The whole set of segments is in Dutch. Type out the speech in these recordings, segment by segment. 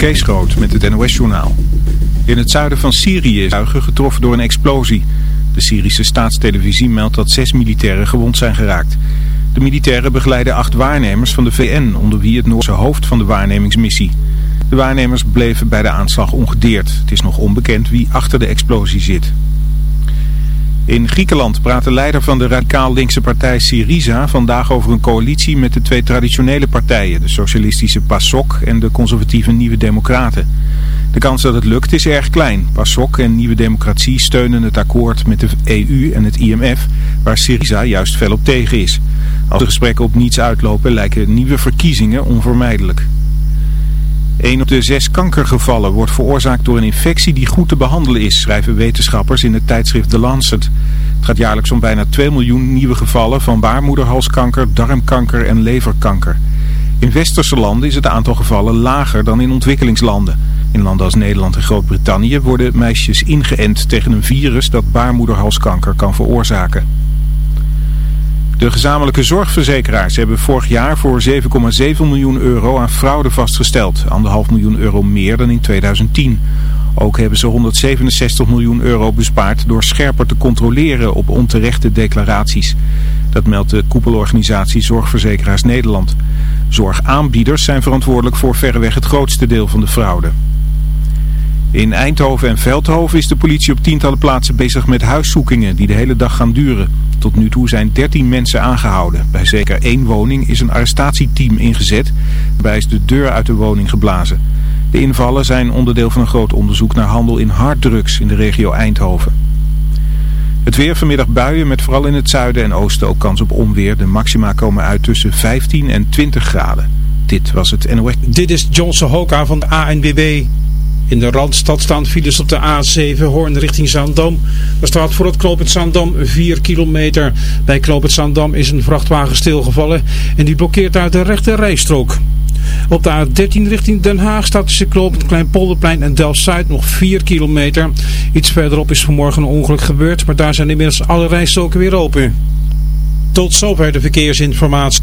Kees Groot met het NOS-journaal. In het zuiden van Syrië is zuigen getroffen door een explosie. De Syrische staatstelevisie meldt dat zes militairen gewond zijn geraakt. De militairen begeleiden acht waarnemers van de VN, onder wie het Noorse hoofd van de waarnemingsmissie. De waarnemers bleven bij de aanslag ongedeerd. Het is nog onbekend wie achter de explosie zit. In Griekenland praat de leider van de radicaal linkse partij Syriza vandaag over een coalitie met de twee traditionele partijen, de socialistische PASOK en de conservatieve Nieuwe Democraten. De kans dat het lukt is erg klein. PASOK en Nieuwe Democratie steunen het akkoord met de EU en het IMF, waar Syriza juist fel op tegen is. Als de gesprekken op niets uitlopen lijken nieuwe verkiezingen onvermijdelijk. Een op de zes kankergevallen wordt veroorzaakt door een infectie die goed te behandelen is, schrijven wetenschappers in het tijdschrift The Lancet. Het gaat jaarlijks om bijna 2 miljoen nieuwe gevallen van baarmoederhalskanker, darmkanker en leverkanker. In westerse landen is het aantal gevallen lager dan in ontwikkelingslanden. In landen als Nederland en Groot-Brittannië worden meisjes ingeënt tegen een virus dat baarmoederhalskanker kan veroorzaken. De gezamenlijke zorgverzekeraars hebben vorig jaar voor 7,7 miljoen euro aan fraude vastgesteld. Anderhalf miljoen euro meer dan in 2010. Ook hebben ze 167 miljoen euro bespaard door scherper te controleren op onterechte declaraties. Dat meldt de koepelorganisatie Zorgverzekeraars Nederland. Zorgaanbieders zijn verantwoordelijk voor verreweg het grootste deel van de fraude. In Eindhoven en Veldhoven is de politie op tientallen plaatsen bezig met huiszoekingen die de hele dag gaan duren. Tot nu toe zijn 13 mensen aangehouden. Bij zeker één woning is een arrestatieteam ingezet. Daarbij is de deur uit de woning geblazen. De invallen zijn onderdeel van een groot onderzoek naar handel in harddrugs in de regio Eindhoven. Het weer vanmiddag buien met vooral in het zuiden en oosten ook kans op onweer. De maxima komen uit tussen 15 en 20 graden. Dit was het NOS. Dit is Johnson Hoka van de ANWB. In de Randstad staan files op de A7 Hoorn richting Zaandam. Er staat voor het knooppunt Zaandam 4 kilometer. Bij knooppunt Zaandam is een vrachtwagen stilgevallen en die blokkeert uit de rechte rijstrook. Op de A13 richting Den Haag staat tussen knooppunt Kleinpolderplein en Delft-Zuid nog 4 kilometer. Iets verderop is vanmorgen een ongeluk gebeurd, maar daar zijn inmiddels alle rijstroken weer open. Tot zover de verkeersinformatie.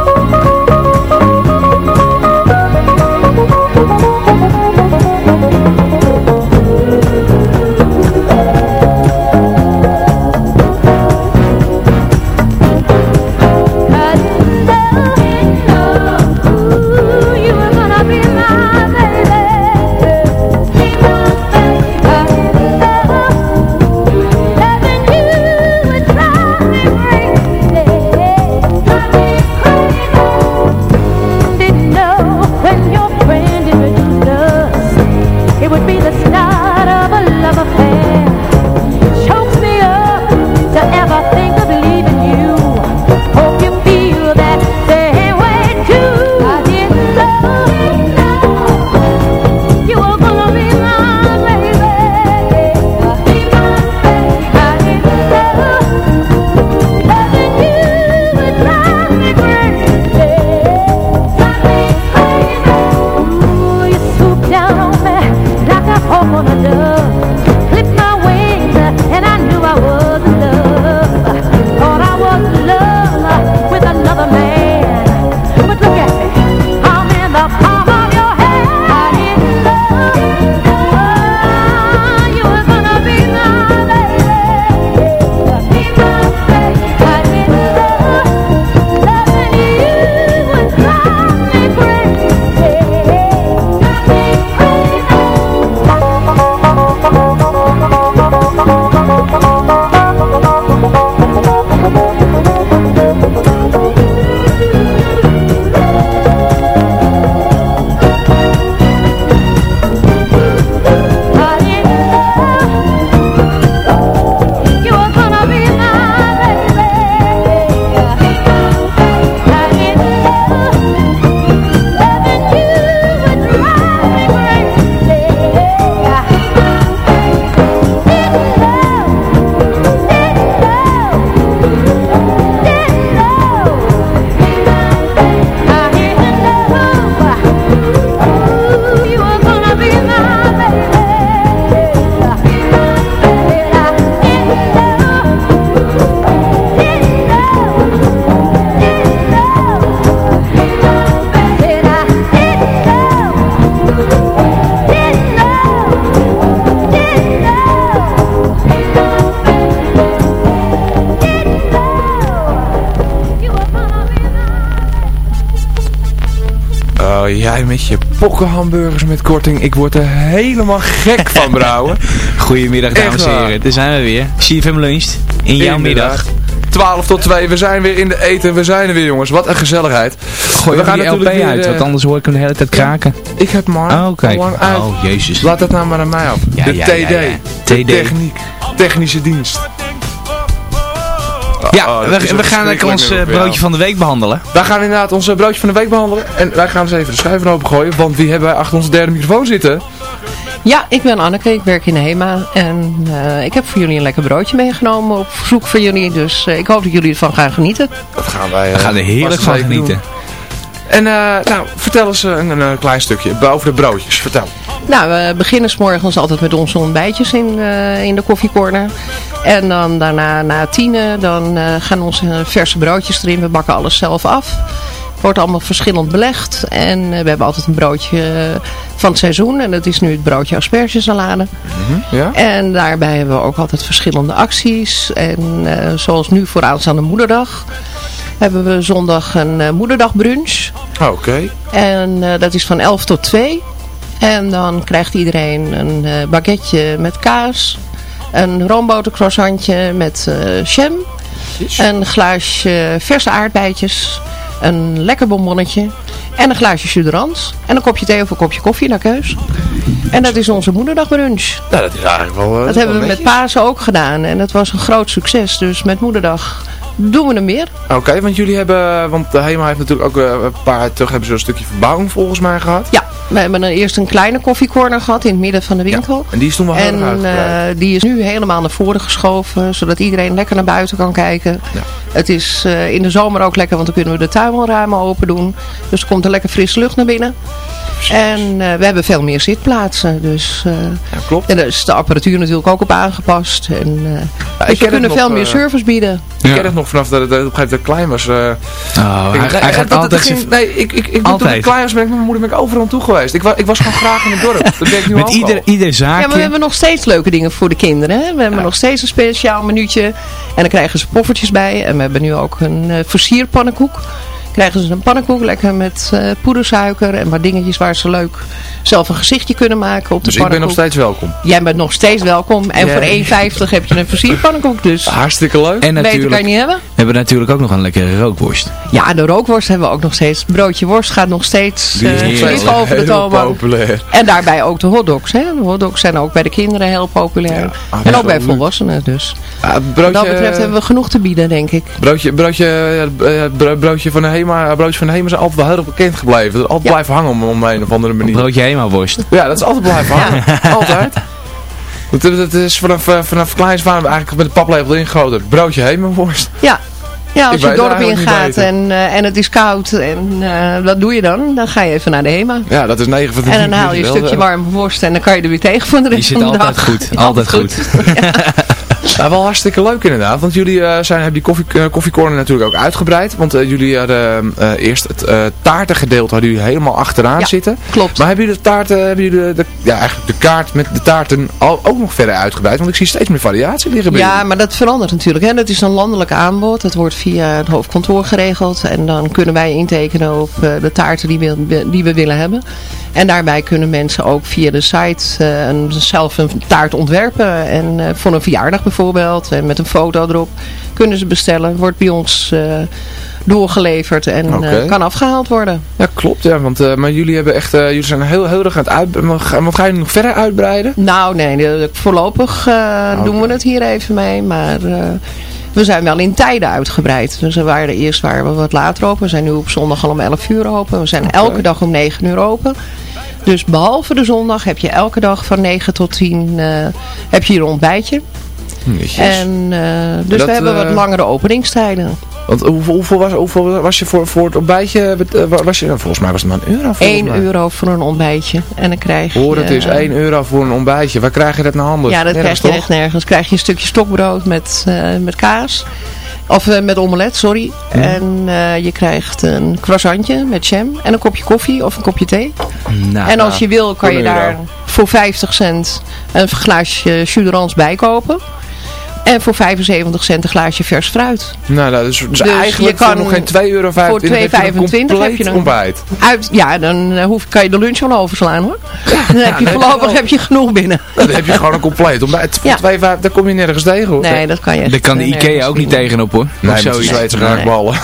met je pokkenhamburgers met korting. Ik word er helemaal gek van, brouwen. Goedemiddag dames en heren, daar zijn we weer. CFM luncht in jouw middag. 12 tot 2, we zijn weer in de eten, we zijn er weer jongens. Wat een gezelligheid. Gooi We gaan die LP weer, uit, eh, want anders hoor ik hem de hele tijd kraken. Ik heb maar Oh, uit. Oh, jezus. Laat dat nou maar aan mij op. Ja, de ja, TD. ja. De TD. techniek. Technische dienst. Ja, Oh, we, we gaan ons eh, broodje van de week behandelen. Wij gaan inderdaad ons broodje van de week behandelen. En wij gaan eens even de schuiven opengooien. Want wie hebben wij achter onze derde microfoon zitten? Ja, ik ben Anneke, ik werk in de HEMA en eh, ik heb voor jullie een lekker broodje meegenomen op verzoek van jullie. Dus eh, ik hoop dat jullie ervan gaan genieten. Dat gaan wij. We gaan er heerlijk van genieten. doen. En eh, nou, vertel eens een, een, klein stukje over de broodjes. Vertel. Nou, we beginnen s morgens altijd met onze ontbijtjes in, eh, in de koffiecorner. En dan daarna, na tienen, dan eh, gaan onze verse broodjes erin. We bakken alles zelf af. Wordt allemaal verschillend belegd. En eh, we hebben altijd een broodje eh, van het seizoen. En dat is nu het broodje aspergesalade. Ja? En daarbij hebben we ook altijd verschillende acties. En zoals nu voor aanstaande moederdag hebben we zondag een moederdagbrunch. Oh, Oké. En dat is van 11 tot 2. En dan krijgt iedereen een baguette met kaas. Een roombotercroissantje met eh jam. Een glaasje verse aardbeidjes. Een lekker bonbonnetje. En een glaasje suderans. En een kopje thee of een kopje koffie naar keus. En dat is onze moederdagbrunch. Nou, dat is eigenlijk wel... eh, Dat hebben we met Pasen ook gedaan. En dat was een groot succes. Dus met moederdag doen we er meer. Oké, want jullie hebben... Want de HEMA heeft natuurlijk ook eh, een paar jaar terug hebben ze een stukje verbouwing volgens mij gehad. Ja, we hebben eerst een kleine koffiecorner gehad in het midden van de winkel. En die is toen wel heel En eh, die is nu helemaal naar voren geschoven, zodat iedereen lekker naar buiten kan kijken. Ja. Het is eh, in de zomer ook lekker, want dan kunnen we de tuinramen open doen. Dus er komt er lekker frisse lucht naar binnen. En eh, we hebben veel meer zitplaatsen. Dus, eh, Ja, klopt. en daar is de apparatuur natuurlijk ook op aangepast. En, eh, ik dus ken we kunnen nog, veel eh, meer service bieden. Ik ken het nog vanaf dat het, op een gegeven moment klein was. eh, Oh, ik- hij, hij nee, gaat dat- altijd ging- Nee, ik, ik, ik, toen ik klein was ben ik met mijn moeder ben ik overal toe geweest. Ik, wa, ik was gewoon graag in het dorp. Dat ben ik nu Met ook ieder, al. ieder Ja, zaakje. maar we hebben nog steeds leuke dingen voor de kinderen. Hè? We hebben nog steeds een speciaal minuutje. En dan krijgen ze poffertjes bij. En we hebben nu ook een eh versierpannenkoek. Krijgen ze een pannenkoek lekker met eh, poedersuiker en wat dingetjes waar ze leuk zelf een gezichtje kunnen maken op de Dus ik ben nog pannenkoek. steeds welkom. Jij bent nog steeds welkom. En voor 1,50 heb je een versierpannenkoek. Dus Hartstikke leuk. en beter kan je natuurlijk niet hebben. we hebben natuurlijk ook nog een lekkere rookworst. Ja, de rookworst hebben we ook nog steeds. Broodje worst gaat nog steeds is eh, over de toonbank. populair. En daarbij ook de hotdogs. Hè? De hotdogs zijn ook bij de kinderen heel populair. Ah, en ook bij volwassenen dus. Ja, Wat dat betreft hebben we genoeg te bieden, denk ik. broodje, broodje, eh, bro- broodje van de Hema, broodje van de Hema is altijd wel heel erg bekend gebleven. Dat is altijd Ja. blijven hangen om, om een of andere manier. Broodje Hema-worst. Ja, dat is altijd blijven hangen. Altijd. Dat, dat is vanaf, eh, vanaf kleins waren we eigenlijk met de paplepel ingegoten. Broodje Hemenworst. Ja. Ja, als Ik je het dorp het ingaat en, eh, en het is koud en eh, wat doe je dan? Dan ga je even naar de HEMA. Ja, dat is 9 van de En 10 dan haal je een stukje eh. warme worst en dan kan je er weer tegen voor de rest zit van de altijd dag. goed. Ja, Altijd goed. Ja, wel hartstikke leuk inderdaad. Want jullie eh, zijn, hebben die koffie, eh, koffiecorner natuurlijk ook uitgebreid. Want eh, jullie hadden eerst het taartengedeelte hadden jullie helemaal achteraan Ja. zitten. Klopt. Maar hebben jullie de taarten, hebben jullie de, de- ja, eigenlijk de kaart met de taarten al, ook nog verder uitgebreid? Want ik zie steeds meer variatie liggen bij Ja, jullie. maar dat verandert natuurlijk. Hè. Dat is een landelijk aanbod. Dat wordt via het hoofdkantoor geregeld. En dan kunnen wij intekenen op de taarten die we, die we willen hebben. En daarbij kunnen mensen ook via de site eh, een, zelf een taart ontwerpen. En eh, voor een verjaardag bijvoorbeeld. En met een foto erop kunnen ze bestellen. Wordt bij ons eh, doorgeleverd en kan afgehaald worden. Ja, klopt. Ja, want, maar jullie, hebben echt, jullie zijn heel, heel erg aan het uitbreiden. Wat ga je nog verder uitbreiden? Nou nee, de- voorlopig eh, doen we het hier even mee. Maar we zijn wel in tijden uitgebreid. Dus we waren eerst waren we wat later open. We zijn nu op zondag al om 11 uur open. We zijn elke dag om 9 uur open. Dus behalve de zondag heb je elke dag van 9 tot 10 eh, heb je hier een ontbijtje. Netjes. En, eh, dus Dat, we hebben wat eh, langere openingstijden. Want hoeveel, hoeveel, was, hoeveel was je voor, voor het ontbijtje? eh, Was je, volgens mij was het maar een euro. volgens 1 mij. euro voor een ontbijtje. En dan krijg je... Hoor, het is eh, 1 euro voor een ontbijtje. Waar krijg je dat naar handen? Ja, dat Nergens, krijg je toch? echt nergens. krijg je een stukje stokbrood met, eh, met kaas. Of eh, met omelet, sorry. En eh, je krijgt een croissantje met jam en een kopje koffie of een kopje thee. Nou, en als je wil kan voor je euro. daar voor 50 cent een glaasje jus d'orange bij kopen. En voor 75 cent een glaasje vers fruit. Nou, nou, dus, dus, Dus eigenlijk je voor kan nog geen 2,25 euro voor heb je een 2,25 heb je een- ontbijt. Uit, ja, dan eh, hoef, kan je de lunch wel overslaan hoor. Dan heb je nee, voorlopig wel. heb je genoeg binnen. Dan heb je gewoon een compleet ontbijt. Voor Ja. 2,5, daar kom je nergens tegen hoor. Nee, dat kan je Daar kan de Ikea ook niet tegenop hoor. Nee. Zweedse Nee. raakballen.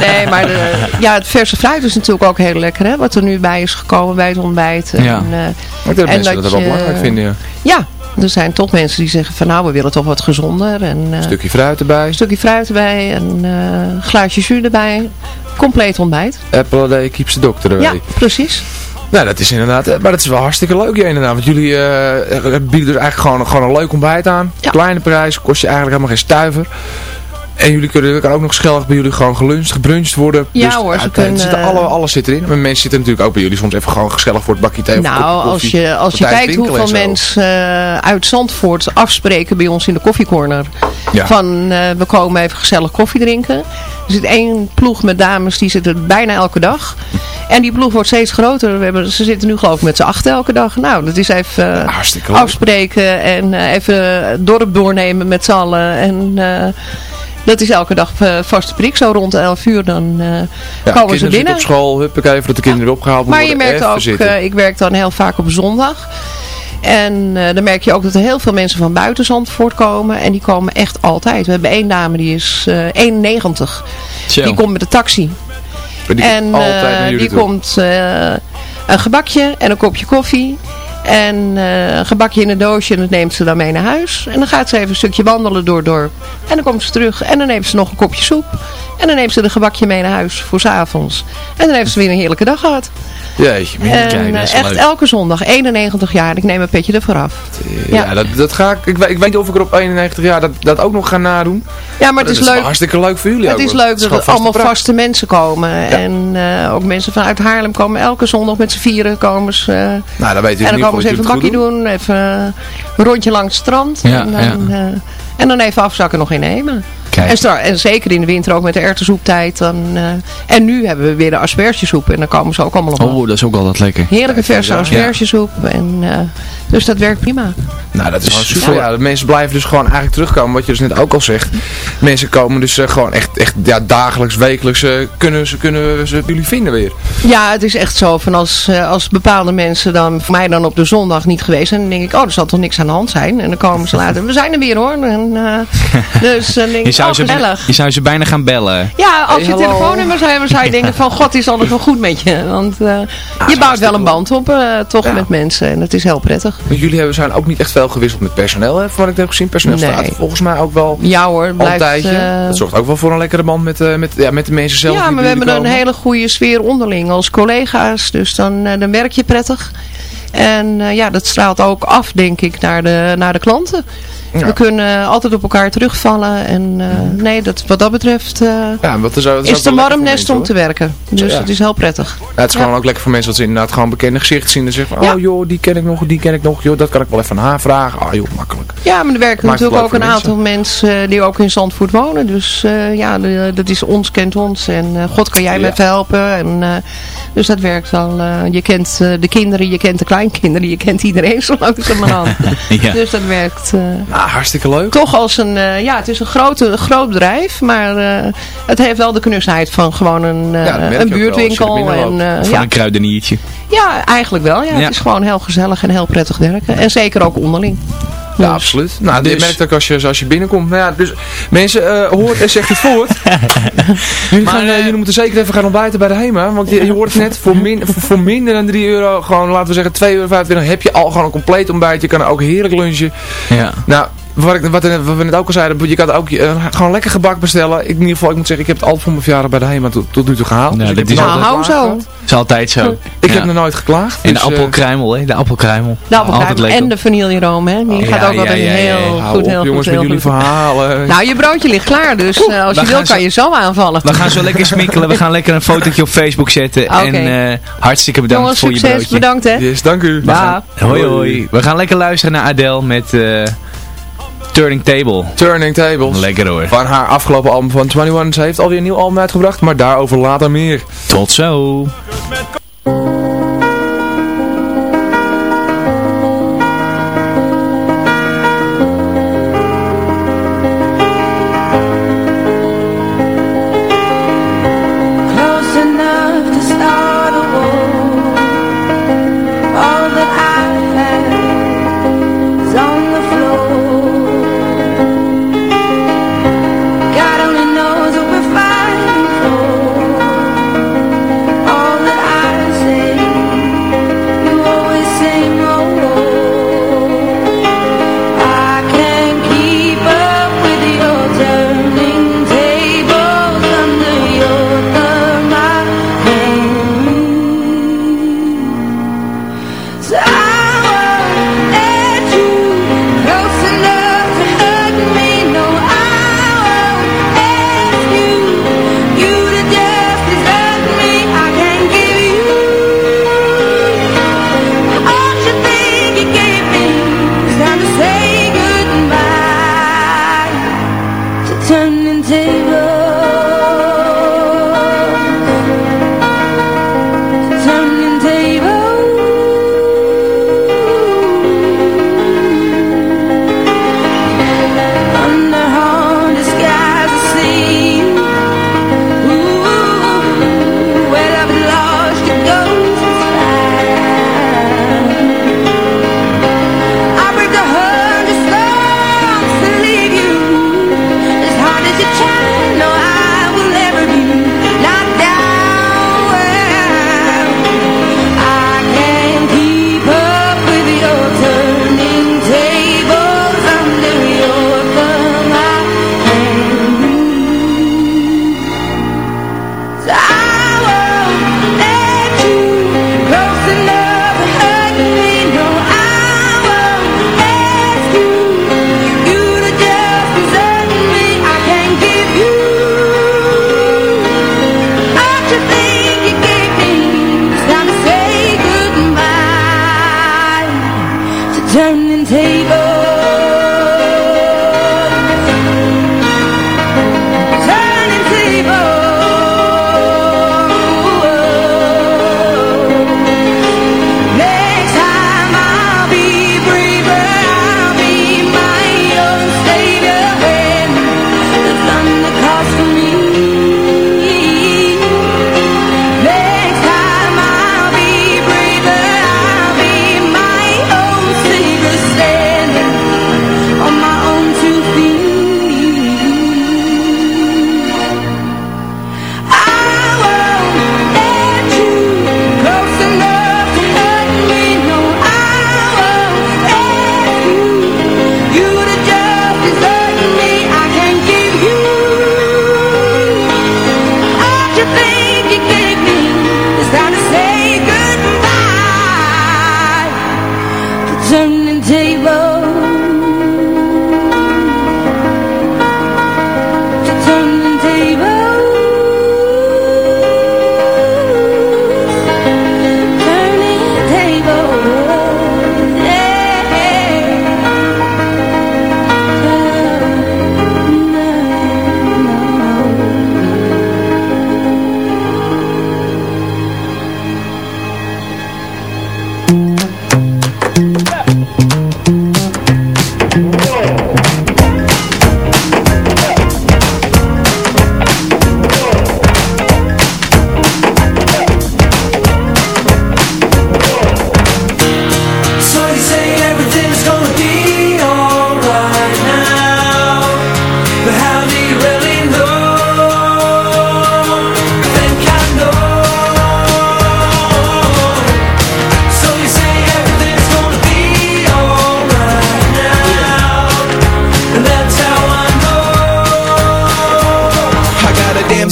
Nee, maar de, ja, het verse fruit is natuurlijk ook heel lekker, hè? Wat er nu bij is gekomen bij het ontbijt. En, Ja. eh, Ik denk dat En mensen dat dat wel je- belangrijk vinden. Ja. Er zijn toch mensen die zeggen van nou, we willen toch wat gezonder. En, eh, Een stukje fruit erbij. een stukje fruit erbij, en eh, een glaasje jus erbij. Compleet ontbijt. Apple a day keeps the doctor away. Ja, precies. Nou, dat is inderdaad, eh, maar dat is wel hartstikke leuk, ja, inderdaad. Want jullie bieden dus eigenlijk gewoon, gewoon een leuk ontbijt aan. Ja. Kleine prijs, kost je eigenlijk helemaal geen stuiver. En jullie kunnen er kan ook nog schellig bij jullie gewoon geluncht, gebruncht worden. Ja dus, hoor, ze kunnen- alle, alles zit erin. Maar mensen zitten natuurlijk ook bij jullie soms even gewoon gezellig voor het bakje thee of een Nou, als je, als je kijkt hoeveel mensen eh, uit Zandvoort afspreken bij ons in de koffiecorner. Ja. Van, eh, we komen even gezellig koffie drinken. Er zit één ploeg met dames, die zitten bijna elke dag. En die ploeg wordt steeds groter. We hebben, ze zitten nu geloof ik met z'n acht elke dag. Nou, dat is even eh, afspreken en even het dorp doornemen met z'n allen. En dat is elke dag eh, vaste prik. Zo rond 11 uur dan eh, Ja, komen ze binnen. op school, huppakee, voordat de kinderen opgehaald Maar worden. je merkt even ook, eh, ik werk dan heel vaak op zondag. En dan merk je ook dat er heel veel mensen van buiten Zandvoort komen. En die komen echt altijd. We hebben één dame die is eh 91. Zo. Die komt met de taxi. Maar die en die toe. komt een gebakje en een kopje koffie. En eh, een gebakje in een doosje en dat neemt ze dan mee naar huis. En dan gaat ze even een stukje wandelen door het dorp. En dan komt ze terug en dan neemt ze nog een kopje soep. En dan neemt ze de gebakje mee naar huis voor 's avonds. En dan heeft ze weer een heerlijke dag gehad. Jeetje. En dat is eh, echt leuk. elke zondag, 91 jaar, ik neem een petje ervoor af. Ja, Ja. dat, dat ga ik, ik, weet- ik weet niet of ik er op 91 jaar dat, dat ook nog ga nadoen. Ja, maar dat het is wel leuk. hartstikke leuk voor jullie Het ook, is leuk dat er allemaal vaste mensen komen. En eh, ook mensen vanuit Haarlem komen elke zondag met z'n vieren komen ze. eh, Nou, dan weet je en in ze even een bakje doen, even een rondje langs het strand. Ja, en, dan, eh, en dan even afzakken nog innemen. En, en zeker in de winter ook met de erwtensoeptijd. Dan, eh, en nu hebben we weer de aspergesoep. En dan komen ze ook allemaal op. Oh, dat is ook altijd lekker. Heerlijke verse ja. aspergesoep. En, eh, dus dat werkt prima. Nou, dat is Dus super. Ja. de mensen blijven dus gewoon eigenlijk terugkomen, wat je dus net ook al zegt. Mensen komen dus eh, gewoon echt, echt ja, dagelijks, wekelijks, eh, kunnen, ze, kunnen ze jullie vinden weer. Ja, het is echt zo van als, eh, als bepaalde mensen dan voor mij dan op de zondag niet geweest zijn, dan denk ik, oh, er zal toch niks aan de hand zijn. En dan komen ze later, we zijn er weer hoor. En, eh, dus dan denk ik, zou, oh, ze, gezellig. je zou ze bijna gaan bellen. Ja, als je Hey, telefoonnummers hebben, zou je denken van, god, is alles wel goed met je. Want eh, je bouwt wel een band op, eh, toch, Ja. met mensen. En het is heel prettig. Want jullie hebben, zijn ook niet echt veel gewisseld met personeel, hè, van wat ik heb gezien. Personeel Nee. staat volgens mij ook wel Ja hoor, blijft... tijdje. eh, dat zorgt ook wel voor een lekkere band met, eh, met, ja, met de mensen zelf ja, maar we hebben een hele goede sfeer onderling als collega's. Dus dan, dan werk je prettig. En eh, ja, dat straalt ook af, denk ik, naar de, naar de klanten. Ja. We kunnen altijd op elkaar terugvallen. En eh, nee, dat, wat dat betreft eh, Ja, wat is, dat is het een warm nest om te werken. Dus Ja. het is heel prettig. Ja, het is gewoon ook lekker voor mensen dat ze inderdaad gewoon bekende gezichten zien. En zeggen van, oh joh, die ken ik nog, die ken ik nog. Joh, dat kan ik wel even aan haar vragen. Ah joh, makkelijk. Ja, maar er werken natuurlijk ook een aantal mensen eh, die ook in Zandvoort wonen. Dus ja, dat is ons kent ons. En God kan jij me even helpen. En, dus dat werkt al. je kent de kinderen, je kent de kleinkinderen, je kent iedereen zo langzamerhand. Ja. Dus dat werkt eh, Hartstikke leuk. toch als een, eh, ja het is een, groot bedrijf. Maar eh, het heeft wel de knusheid van gewoon een, eh, Ja, een buurtwinkel. En, eh, Van ja. een kruideniertje. ja, eigenlijk wel. Ja. Ja. Het is gewoon heel gezellig en heel prettig werken. En zeker ook onderling. Ja, Dus- absoluut. Nou, Dus- je merkt ook als je, als je binnenkomt. Nou ja, dus mensen, eh hoort en zegt het voort. jullie, Maar, gaan, jullie moeten zeker even gaan ontbijten bij de HEMA. Want je, je hoort het net, voor, min, voor, voor minder dan 3 euro, gewoon laten we zeggen 2,25 euro, heb je al gewoon een compleet ontbijt. Je kan ook heerlijk lunchen. Ja. Nou, wat, ik, wat, wat we net ook al zeiden, je kan ook eh, gewoon lekker gebak bestellen. Ik, in ieder geval, ik moet zeggen, ik heb het altijd voor mijn verjaardag bij de HEMA tot, tot nu toe gehaald. Nou, dus dat is Nou, hou zo. is altijd zo. Ik Ja. heb nog nooit geklaagd. En de dus, eh, appelkruimel, hè? De appelkruimel. De appelkruim Altijd lekker. en de vanilleroom, hè. Die gaat ook altijd ja, ja, heel goed, op, heel jongens, goed, met jullie verhalen. Nou, je broodje ligt klaar, dus eh, als we je wil kan zo- je zo aanvallen. We gaan zo lekker smikkelen. We gaan lekker een fotootje op Facebook zetten. En eh, hartstikke bedankt Jongens, voor je succes. broodje. Bedankt, hè. Yes, dank u. Hoi hoi. We gaan lekker luisteren naar Adele met eh, Turning Table. Turning Tables. Lekker hoor. Van haar afgelopen album van 21. Ze heeft alweer een nieuw album uitgebracht, maar daarover later meer. Tot zo.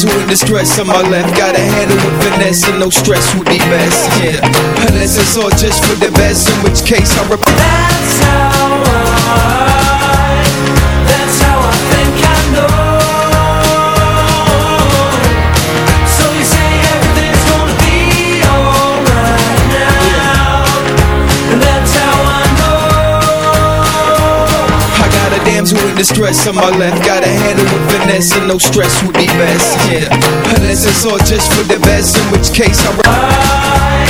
Distress on my left Gotta handle with finesse and no stress would be best. Yeah, unless it's all just for the best In which case I rep That's how with the stress on my left Gotta handle with finesse and no stress would be best, yeah. Unless it's all just for the best In which case I... I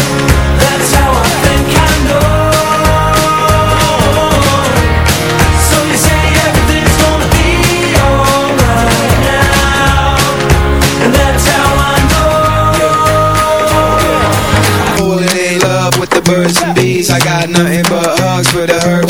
that's how I think I know. Birds and bees, I got nothing but hugs for the hurt.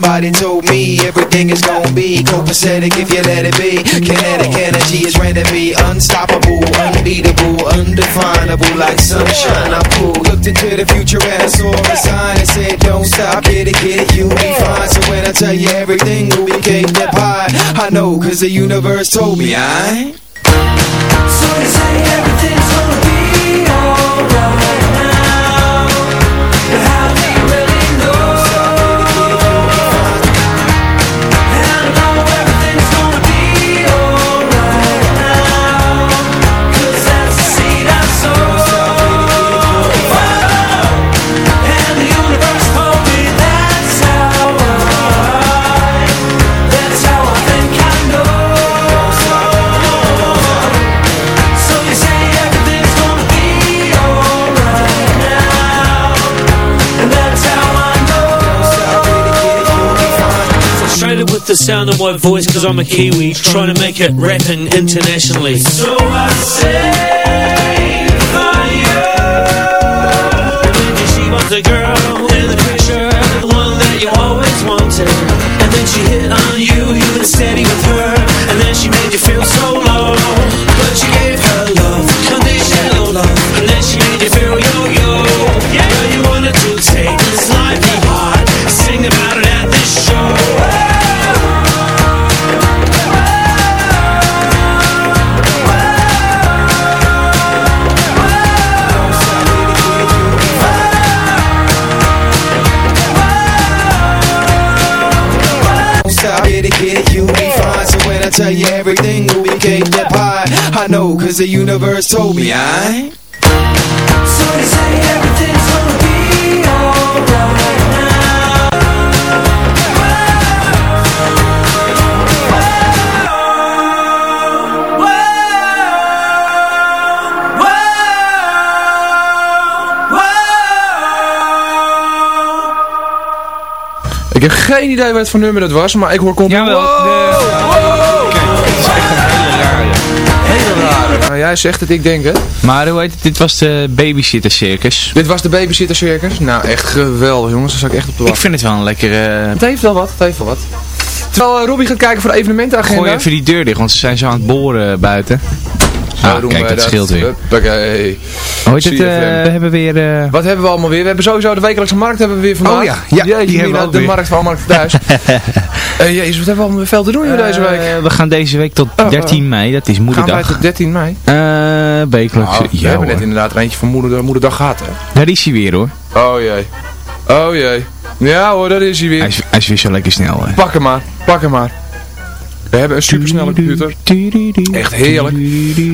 Somebody told me everything is gonna be copacetic if you let it be Kinetic energy is ready to be unstoppable, unbeatable, undefinable like sunshine. I pulled, looked into the future and I saw a sign that said don't stop, get it, get it, you'll be fine. So when I tell you everything be cake that pie, I know cause the universe told me I. So you say everything's gonna be alright the sound of my voice because I'm a Kiwi Trying to make it rapping internationally. So I say for you. She was the girl in the picture The one that you always wanted. And then she hit on you, you were steady with her the universe told me I So they say everything's gonna be alright Ik heb geen idee wat voor nummer dat was, maar ik hoor continu... Jawel, de jij zegt het, ik denk het. Maar hoe heet het? Dit was de Babysitter Circus. Dit was de Babysitter Circus. Nou, echt geweldig jongens. Daar zat ik echt op te Ik wachten. vind het wel een lekkere... Het heeft wel wat, het heeft wel wat. Terwijl eh, Robbie gaat kijken voor de evenementenagenda. Gooi even die deur dicht, want ze zijn zo aan het boren buiten. Zo Ah, kijk, dat scheelt weer. Huppakee. Hoe het? Eh, we hebben weer... eh, Wat hebben we allemaal weer? We hebben sowieso de wekelijkse markt hebben we weer vandaag. Oh ja, ja, die hebben we de weer. markt van Markt Thuis. Eh jezus, wat hebben we allemaal veel te doen hier deze week? we gaan deze week tot Oh, oh. 13 mei, dat is Gaan wij moederdag. tot 13 mei? Eh, wekelijks. Nou, we hebben net inderdaad er eentje van moeder, moederdag gehad, hè? Daar is hij weer hoor. Oh jee. Oh jee. Ja hoor, daar is hij Hij weer. is, hij is weer zo lekker snel. Hè. Pak hem maar, pak hem maar. We hebben een supersnelle computer. Echt heerlijk.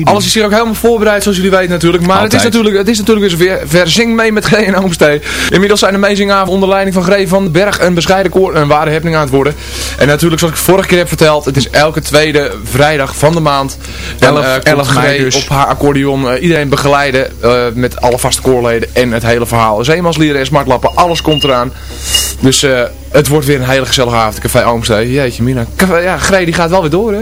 Alles is hier ook helemaal voorbereid, zoals jullie weten natuurlijk. Maar het is natuurlijk, het is natuurlijk weer zover. Ver zing mee met G en Oomstee. Inmiddels zijn de Amazingavond onder leiding van Gree van den Berg een bescheiden koor een ware happening aan het worden. En natuurlijk, zoals ik vorige keer heb verteld, het is elke tweede vrijdag van de maand. En, 11 eh, komt 11 mei dus. op haar accordeon eh, iedereen begeleiden eh, met alle vaste koorleden en het hele verhaal. Zeemanslieren en smartlappen, alles komt eraan. Dus eh, het wordt weer een hele gezellige avond. Café Oomstee. Jeetje mina. Café, ja, Gree die gaat wel weer door hè.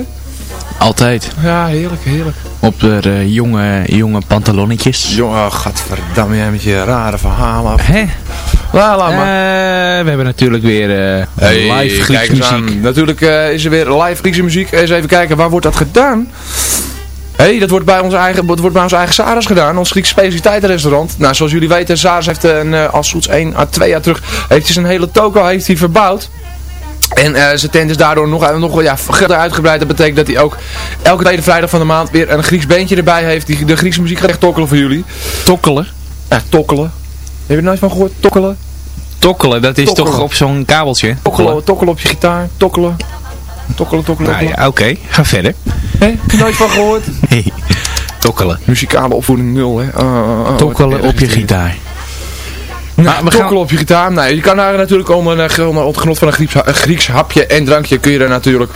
Altijd. Ja, heerlijk, heerlijk. Op de eh, jonge, jonge pantalonnetjes. Jongen, gadverdamme, jij met je rare verhalen. Hè? La, laat maar. we hebben natuurlijk weer eh, Hey, live Griekse muziek. aan. Natuurlijk eh, is er weer live Griekse muziek. Eens even kijken, waar wordt dat gedaan? Hé, hey, dat wordt bij ons eigen, dat wordt bij ons eigen gedaan, ons Griekse specialiteitenrestaurant. Nou, zoals jullie weten, Saras heeft een, eh, als zoets 1 à 2 jaar terug, heeft hij zijn hele toko heeft hij verbouwd. En eh, zijn tent is daardoor nog, nog ja, verder uitgebreid. Dat betekent dat hij ook elke tweede vrijdag van de maand weer een Grieks bandje erbij heeft. Die de Griekse muziek gaat echt tokkelen voor jullie. Tokkelen. Ja, tokkelen. Heb je er nooit van gehoord? Tokkelen? Tokkelen, dat is Tokkelen. toch op zo'n kabeltje? Tokkelen, tokkelen op je gitaar. Tokkelen. Tokkelen, tokkelen. Nou ja, oké. Ga verder. Heb je nooit van gehoord? Nee. Tokkelen. Muzikale opvoeding nul, hè? Oh, oh, oh, Tokkelen op je gitaar. Nou, Maar we tokkelen gaan- op je gitaar. Nee, je kan daar natuurlijk eh, onder het genot van een Grieks, een Grieks hapje en drankje kun je er natuurlijk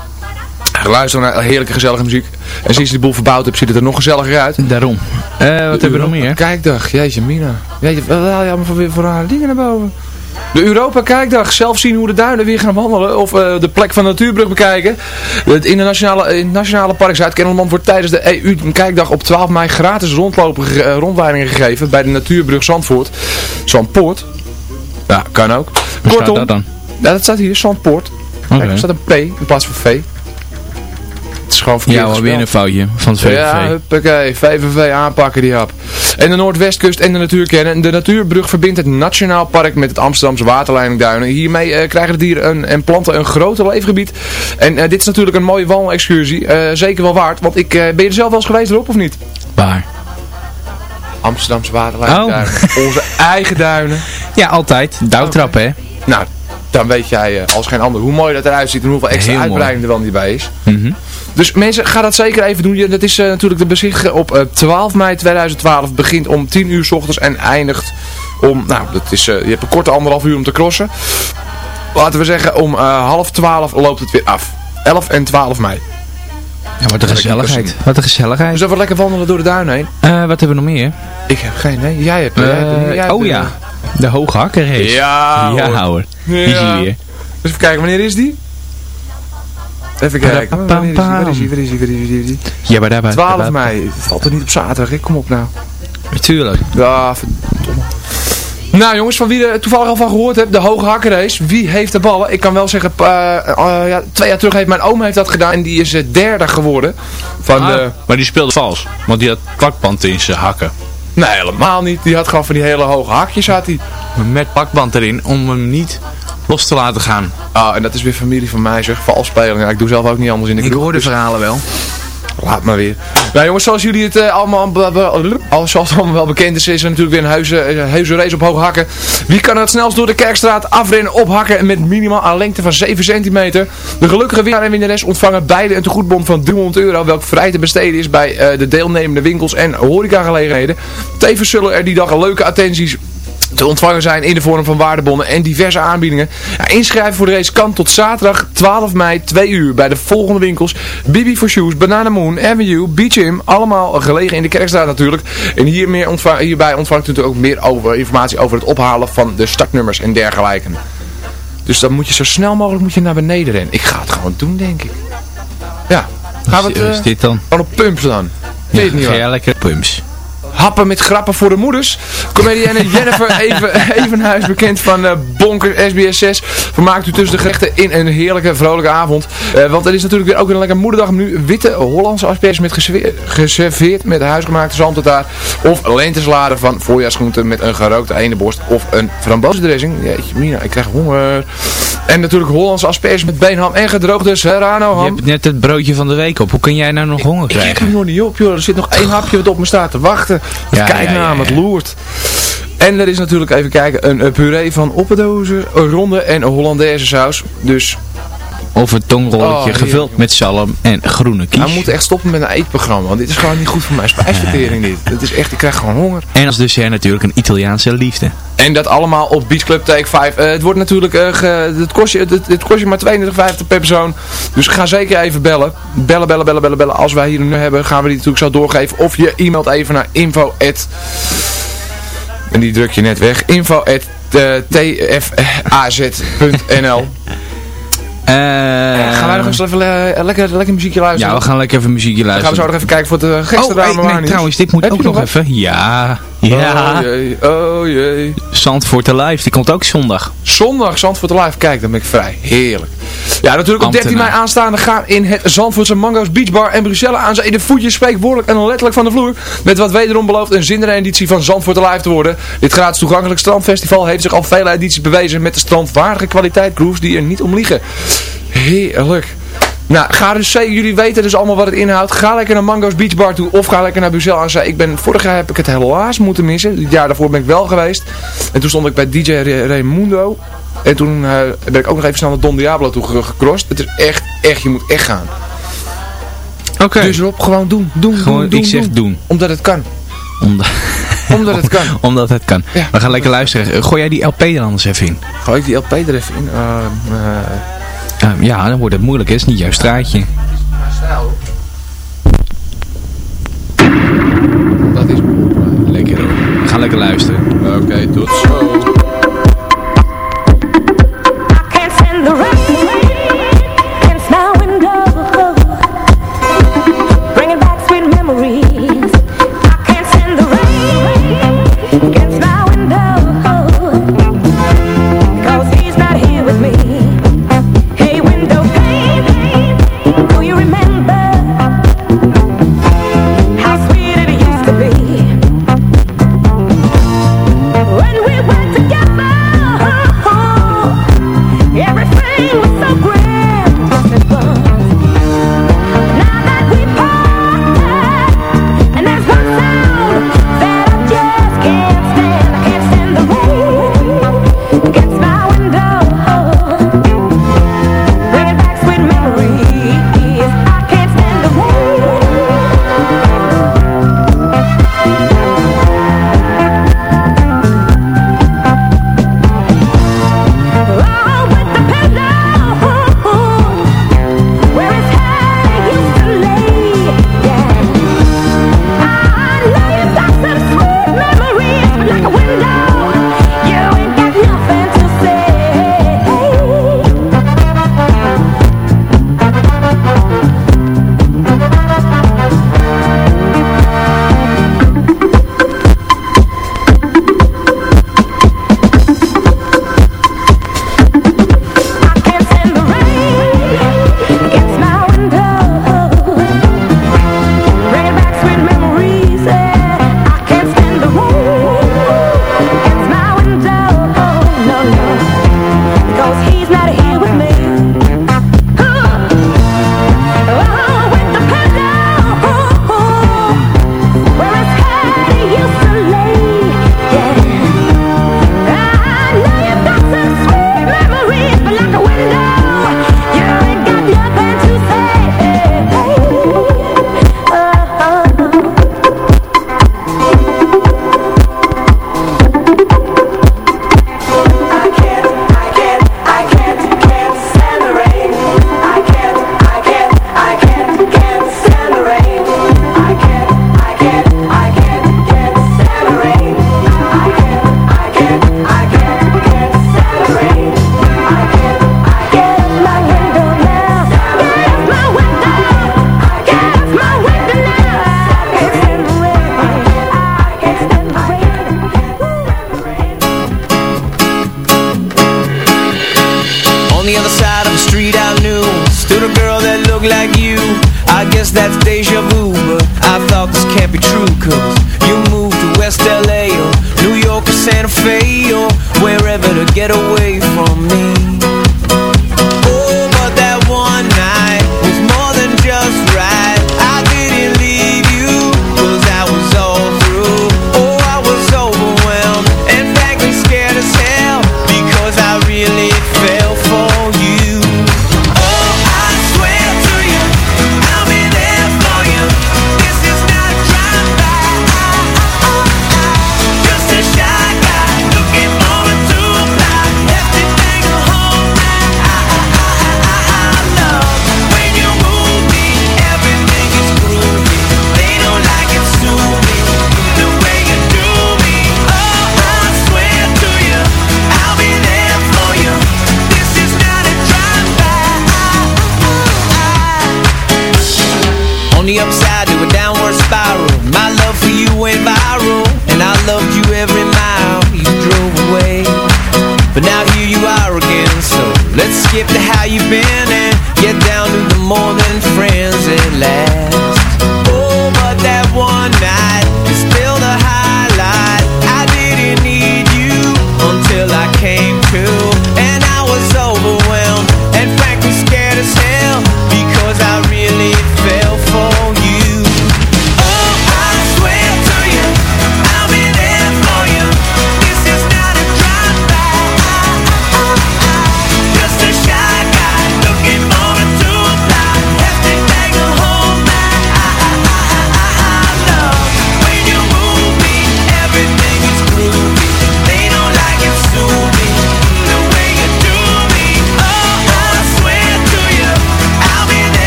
luisteren naar heerlijke gezellige muziek. En sinds je de boel verbouwd hebt, ziet het er nog gezelliger uit. Daarom. Eh, wat hebben we nog meer? Kijkdag, jeetje mina. Jeetje, wat haal je allemaal voor, weer voor rare dingen naar boven? De Europa Kijkdag, zelf zien hoe de duinen weer gaan wandelen of eh, de plek van de natuurbrug bekijken. Het internationale, in het Nationale Park Zuid-Kennemerland wordt tijdens de EU Kijkdag op 12 mei gratis rondlopen, eh, rondleidingen gegeven bij de natuurbrug Zandvoort. Zandpoort. Ja, kan ook. Staat Kortom, dat dan? ja, dat staat hier, Zandpoort. Kijk, er staat een P in plaats van V. Ja, alweer een gespeld. foutje van het VVV. Ja, huppakee. VVV aanpakken die hap. En de Noordwestkust en de natuur kennen. De natuurbrug verbindt het Nationaal Park met het Amsterdamse waterleidingduinen. Hiermee eh, krijgen de dieren een, en planten een groter leefgebied. En eh, dit is natuurlijk een mooie wandelexcursie. Eh, zeker wel waard. Want ik, ben je er zelf wel eens geweest erop of niet? Waar? Amsterdamse waterleidingduinen. Onze eigen duinen. Ja, altijd. Douwtrappen, hè? Nou, dan weet jij als geen ander hoe mooi dat eruit ziet en hoeveel extra Heel mooi. uitbreiding er wel niet bij is. Mhm. Dus mensen, ga dat zeker even doen. Ja, Dat is eh, natuurlijk de bezichtiging op eh, 12 mei 2012. Begint om 10 uur s ochtends en eindigt om, nou, dat is, eh, je hebt een korte anderhalf uur om te crossen. Laten we zeggen, om eh, half 12 loopt het weer af. 11 en 12 mei. Ja, wat een gezelligheid. Wat een gezelligheid. Dus even lekker wandelen door de duinen heen. Eh, wat hebben we nog meer? Ik heb geen idee. Jij hebt, jij hebt- Eh, jij hebt oh ja, de hoge hakker race. Ja, ja hoor. hoor. Ja. Die zie je weer. Dus even kijken, wanneer is die? Even kijken. Waar is? Waar is? Waar is? Waar? Ja, maar daarbij. 12 mei. Het valt er niet op zaterdag. hè? Kom op nou. Natuurlijk. Ja, verdomme. Nou jongens, van wie er toevallig al van gehoord hebt, de hoge hakkenrace. Wie heeft de ballen? Ik kan wel zeggen, eh, eh, ja, twee jaar terug heeft mijn oom heeft dat gedaan en die is eh, derde geworden. Van Ah, de, Maar die speelde vals. Want die had kwakband in zijn hakken. Nee, helemaal niet. Die had gewoon van die hele hoge hakjes had hij. Met pakband erin om hem niet los te laten gaan. Ah, en dat is weer familie van mij zeg, vals spelen. Ja, ik doe zelf ook niet anders in de Ik kroeg, hoor de dus verhalen wel. Laat maar weer. Nou jongens, zoals jullie het eh, allemaal, al- zoals het allemaal wel bekend is, is er natuurlijk weer een huizen, eh, race op hoge hakken. Wie kan het snelst door de Kerkstraat afrennen op hakken met minimaal een lengte van 7 centimeter? De gelukkige winnaar en winnares ontvangen beide een tegoedbon van 300 euro, welk vrij te besteden is bij eh, de deelnemende winkels en horecagelegenheden. Tevens zullen er die dag leuke attenties te ontvangen zijn in de vorm van waardebonnen en diverse aanbiedingen. Ja, inschrijven voor de race kan tot zaterdag 12 mei 2 uur bij de volgende winkels. Bibi for Shoes, Banana Moon, Avenue, Beach Gym. Allemaal gelegen in de Kerkstraat natuurlijk. En hier meer hierbij ontvangt u natuurlijk ook meer over, informatie over het ophalen van de startnummers en dergelijke. Dus dan moet je zo snel mogelijk moet je naar beneden rennen. Ik ga het gewoon doen, denk ik. Ja. Gaan we het Is eh, dit dan? gewoon op pumps dan? Ja, ga jij lekker pumps. Happen met grappen voor de moeders. Comedienne Jennifer Even, Evenhuis, bekend van eh, Bonker SBS6, vermaakt u tussen de gerechten in een heerlijke, vrolijke avond. Eh, want er is natuurlijk weer ook weer een lekker moederdag. Nu witte Hollandse asperges met geserveerd met huisgemaakte zalmtartaar. Of lentesalade van voorjaarsgroenten met een gerookte eendenborst of een framboosdressing. Jeetje mina, ik krijg honger. En natuurlijk Hollandse asperges met beenham en gedroogde serrano Je hebt net het broodje van de week op. Hoe kun jij nou nog honger Ik heb krijgen? hem nog niet op, joh. Er zit nog één hapje wat op me staat te wachten. Ja, Kijk naar hem, het loert. En er is natuurlijk, even kijken, een, eh, puree van oppendozen, een ronde en een Hollandaise saus. Dus Of een tongrolletje Oh, gevuld met zalm en groene kies. hij moet echt stoppen met een eetprogramma. Want dit is gewoon niet goed voor mijn spijsvertering dit. Het is echt, ik krijg gewoon honger. En als dessert natuurlijk een Italiaanse liefde. En dat allemaal op Beach Club Take 5. Eh, het wordt natuurlijk, eh, ge- het, kost je, het, het kost je maar 32,50 per persoon. Dus ga zeker even bellen. Bellen, bellen, bellen, bellen, bellen. Als wij hier nu hebben, gaan we die natuurlijk zo doorgeven. Of je e-mailt even naar info En die druk je net weg. Info tfaz.nl Eh, Gaan wij nog eens even eh, lekker, lekker muziekje luisteren? Ja, we gaan lekker even muziekje Dan gaan we luisteren. zo nog even kijken voor de gekste Oh, hey, drama nee, trouwens, dit moet Heb ook nog nog even. Ja, ja. Oh jee, oh jee. Zandvoort Alive, die komt ook zondag. Zondag Zandvoort Live. Kijk, dan ben ik vrij. Heerlijk. Ja, natuurlijk op 13 mei aanstaande gaan in het Zandvoortse Mango's Beach Bar en Bruxelles aan zee. De voetjes spreekwoordelijk en letterlijk van de vloer. Met wat wederom belooft een zindere editie van Zandvoort Live te worden. Dit gratis toegankelijk strandfestival heeft zich al vele edities bewezen met de strandwaardige kwaliteit grooves die er niet om liegen. Heerlijk. Nou, ga dus jullie weten dus allemaal wat het inhoudt. Ga lekker naar Mango's Beach Bar toe of ga lekker naar Bruxelles aan zee. Ik ben, vorig jaar heb ik het helaas moeten missen. Het jaar daarvoor ben ik wel geweest. En toen stond ik bij DJ Raimundo. En toen eh, ben ik ook nog even snel naar Don Diablo toe ge- gecrossed. Het is echt, echt, je moet echt gaan. Oké. Dus erop gewoon doen, doen, Gewoon, doen, doen, ik zeg doen. Omdat het kan. Omdat, Omdat het kan. omdat het kan. Ja. We gaan lekker luisteren. Gooi jij die LP er anders even in? Gooi ik die LP er even in? Uh, Ja, ja, dan wordt het moeilijk. is niet jouw straatje. dat is Lekker gaan lekker luisteren. Oké, tot zo.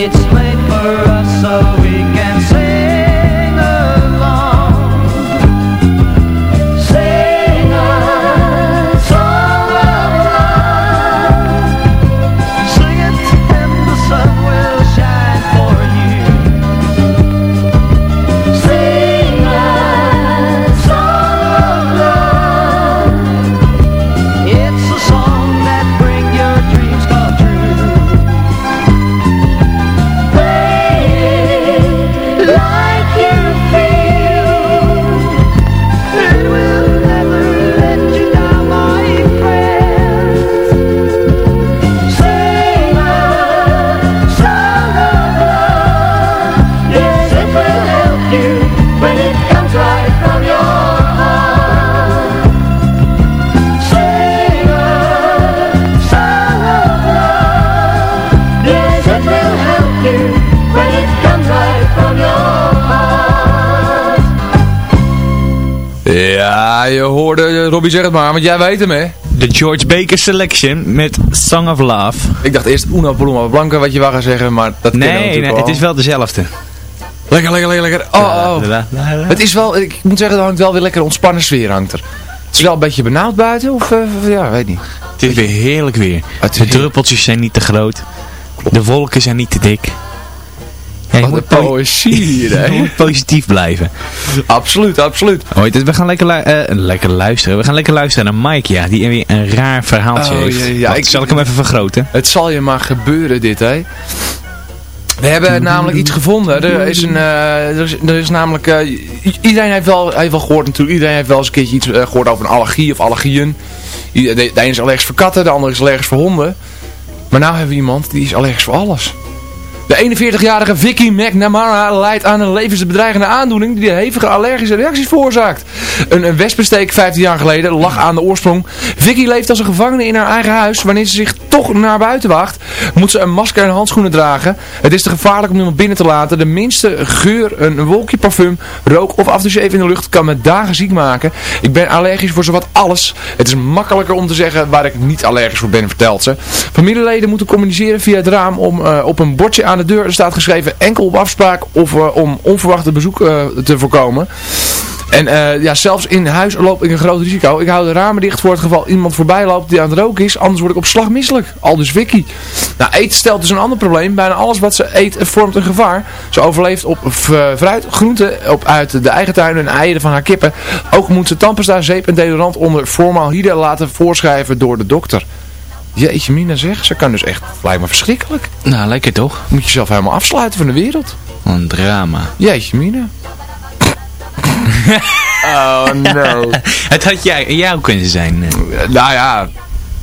It's made for us all. Robbie zeg het maar, want jij weet hem hè. De George Baker Selection met Song of Love. Ik dacht eerst Una Paloma Blanca wat je wou gaan zeggen, maar dat kennen we Nee, natuurlijk nee al. het is wel dezelfde. Lekker, lekker, lekker, lekker. Oh, oh. La, la, la. Het is wel, ik moet zeggen, er hangt wel weer lekker ontspannen sfeer hangt er. Het is wel een beetje benauwd buiten, of eh, ja, weet niet. Het is weer heerlijk weer. De druppeltjes zijn niet te groot. De wolken zijn niet te dik. Je, Wat een po- poëzie je hè. moet positief blijven. Absoluut, absoluut. Hoi, dus we gaan lekker, lu- eh, lekker luisteren. We gaan lekker luisteren naar Mike, ja, die weer een raar verhaaltje Oh, heeft. ja, ja, ik- zal ik hem even vergroten? Het zal je maar gebeuren dit, hè. We hebben namelijk iets gevonden. Er is, een, eh, er is, er is namelijk... eh, iedereen heeft wel, heeft wel gehoord natuurlijk. Iedereen heeft wel eens een keertje iets eh, gehoord over een allergie of allergieën. De een is allergisch voor katten, de ander is allergisch voor honden. Maar nou hebben we iemand die is allergisch voor alles. De 41-jarige Vicky McNamara leidt aan een levensbedreigende aandoening die de hevige allergische reacties veroorzaakt. Een, wespensteek 15 jaar geleden lag aan de oorsprong. Vicky leeft als een gevangene in haar eigen huis. Wanneer ze zich toch naar buiten wacht, moet ze een masker en handschoenen dragen. Het is te gevaarlijk om iemand binnen te laten. De minste geur, een wolkje parfum, rook of aftershave in de lucht kan me dagen ziek maken. Ik ben allergisch voor zowat alles. Het is makkelijker om te zeggen waar ik niet allergisch voor ben, vertelt ze. Familieleden moeten communiceren via het raam om eh, op een bordje aan de deur staat geschreven enkel op afspraak of eh, om onverwachte bezoek eh, te voorkomen. En eh, ja, zelfs in huis loop ik een groot risico. Ik hou de ramen dicht voor het geval iemand voorbij loopt die aan het roken is. Anders word ik op slag misselijk. Al dus Vicky. Nou, eten stelt dus een ander probleem. Bijna alles wat ze eet vormt een gevaar. Ze overleeft op fruit, groenten op, uit de eigen tuin en eieren van haar kippen. Ook moet ze tandpasta, zeep en deodorant onder formaldehyde laten voorschrijven door de dokter. Jeetje mina zeg, ze kan dus echt, lijkt me verschrikkelijk. Nou, lekker toch? Moet je jezelf helemaal afsluiten van de wereld. Een drama. Jeetje mina. oh no. Het had jij, jou kunnen zijn. eh. Nou ja,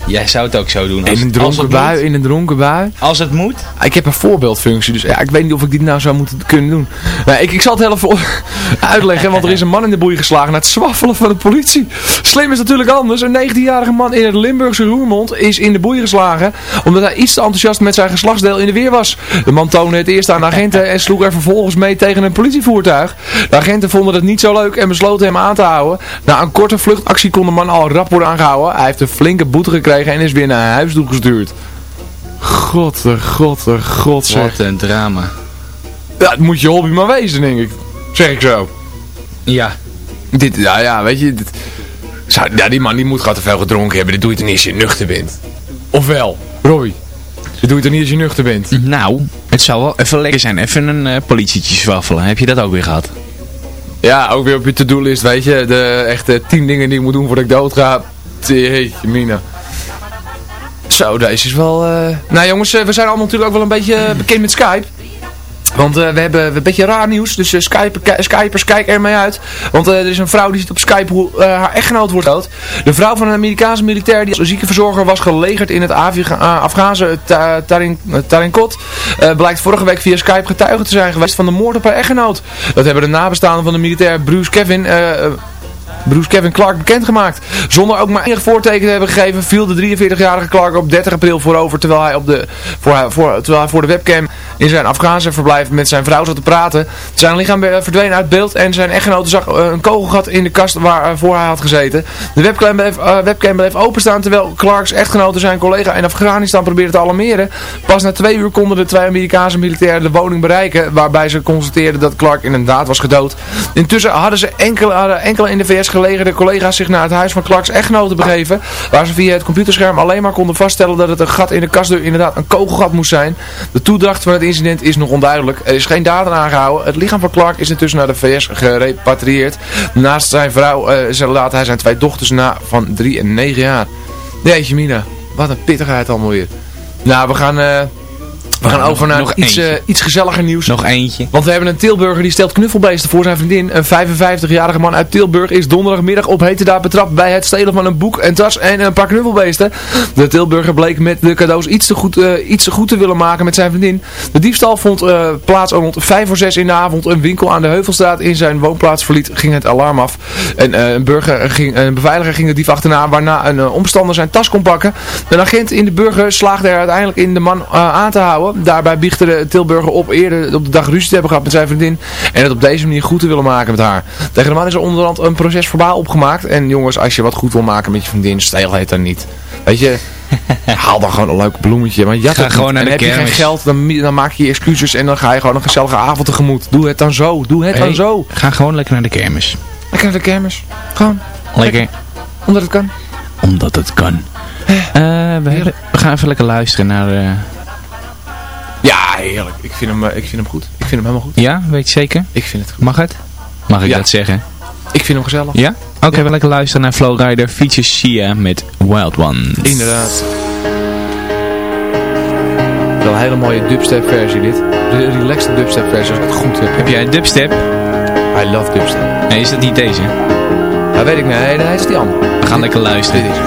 Jij zou het ook zo doen. Als, in een dronken bui, moet. in een dronken bui. Als het moet. Ik heb een voorbeeldfunctie, dus ja, ik weet niet of ik dit nou zou moeten kunnen doen. Nou, ik, ik zal het heel even uitleggen, want er is een man in de boei geslagen na het zwaffelen van de politie. Slim is natuurlijk anders. Een 19-jarige man in het Limburgse Roermond is in de boei geslagen, omdat hij iets te enthousiast met zijn geslachtsdeel in de weer was. De man toonde het eerst aan de agenten en sloeg er vervolgens mee tegen een politievoertuig. De agenten vonden het niet zo leuk en besloten hem aan te houden. Na een korte vluchtactie kon de man al rap worden aangehouden. Hij heeft een flinke boete gekregen en is weer naar huis toegestuurd. God, de god, de god zeg. Wat een drama. Ja, het moet je hobby maar wezen, denk ik. Zeg ik zo. Ja. Dit, ja, ja, weet je. Dit, zou, ja, die man die moet gewoon te veel gedronken hebben. Dit doe je toch niet als je nuchter bent. Of wel, Robbie? Dit doe je toch niet als je nuchter bent? Nou, het zou wel even lekker zijn. Even een eh, politietje zwaffelen. Heb je dat ook weer gehad? Ja, ook weer op je to-do-list, weet je. De echte tien dingen die ik moet doen voordat ik dood ga. Jeetje, mina. Zo, deze is wel... eh, Nou jongens, eh, we zijn allemaal natuurlijk ook wel een beetje eh, bekend met Skype. Want we hebben een beetje raar nieuws, dus uh, Skype, Skypers, kijk er mee uit. Want eh, er is een vrouw die zit op Skype hoe haar echtgenoot wordt dood. De vrouw van een Amerikaanse militair die als ziekenverzorger was gelegerd in het uh, Afghaanse Ta- Tarin, uh, Tarinkot. blijkt vorige week via Skype getuige te zijn geweest van de moord op haar echtgenoot. Dat hebben de nabestaanden van de militair Bruce Kevin... eh, Bruce Kevin Clark bekendgemaakt. Zonder ook maar enig voorteken te hebben gegeven viel de 43-jarige Clark op 30 april voorover terwijl hij, op de, voor, voor, terwijl hij voor de webcam in zijn Afghaanse verblijf met zijn vrouw zat te praten. Zijn lichaam eh, verdween uit beeld en zijn echtgenote zag eh, een kogelgat in de kast waarvoor hij had gezeten. De webcam bleef, eh, webcam bleef openstaan terwijl Clarks echtgenote zijn collega in Afghanistan probeerde te alarmeren. Pas na twee uur konden de twee Amerikaanse militairen de woning bereiken waarbij ze constateerden dat Clark inderdaad was gedood. Intussen hadden ze enkele, enkele in de VS gelegerde collega's zich naar het huis van Clarks echtgenote begeven. Waar ze via het computerscherm alleen maar konden vaststellen dat het een gat in de kastdeur inderdaad een kogelgat moest zijn. De toedracht van het incident is nog onduidelijk. Er is geen dader aangehouden. Het lichaam van Clark is intussen naar de VS gerepatrieerd. Naast zijn vrouw uh, laat hij zijn twee dochters na van 3 en 9 jaar. Jeetje mina, wat een pittigheid allemaal weer. Nou, we gaan... Uh, we gaan over naar nog iets, uh, iets gezelliger nieuws. Nog eentje. Want we hebben een Tilburger die stelt knuffelbeesten voor zijn vriendin. Een 55-jarige man uit Tilburg is donderdagmiddag op hete daad betrapt bij het stelen van een boek, een tas en een paar knuffelbeesten. De Tilburger bleek met de cadeaus iets te goed, uh, iets te, goed te willen maken met zijn vriendin. De diefstal vond uh, plaats rond 5 voor 6 in de avond. Een winkel aan de Heuvelstraat in zijn woonplaats verliet, ging het alarm af. En een, burger ging, een beveiliger ging de dief achterna, waarna een omstander zijn tas kon pakken. Een agent in de burger slaagde er uiteindelijk in de man aan te houden. Daarbij biechtte de Tilburger op eerder op de dag ruzie te hebben gehad met zijn vriendin. En het op deze manier goed te willen maken met haar. Tegen de man is er onderhand een proces verbaal opgemaakt. En jongens, als je wat goed wil maken met je vriendin, steel het dan niet. Weet je, haal dan gewoon een leuk bloemetje. Maar Ga gewoon naar en de heb je geen kermis. geld, dan, dan maak je je excuses en dan ga je gewoon een gezellige avond tegemoet. Doe het dan zo, doe het Hey, dan zo. Ga gewoon lekker naar de kermis. Lekker naar de kermis. Gewoon. Lekker. Omdat het kan. Omdat het kan. Eh, we, hebben- we gaan even lekker luisteren naar... eh, Ja, heerlijk. Ik vind hem, eh, ik vind hem goed. Ik vind hem helemaal goed. ja, weet je zeker? Ik vind het goed. Mag het? Mag ik Ja. dat zeggen? Ik vind hem gezellig. Ja? Oké, we lekker luisteren naar Flowrider feature Sia met Wild Ones. Inderdaad. Wel een hele mooie dubstep versie dit. De relaxed dubstep versie als ik het goed heb. Heb jij dubstep? I love dubstep. Nee, is dat niet deze? Dat weet ik niet. Nee, dat is die andere. We gaan lekker luisteren. Dit is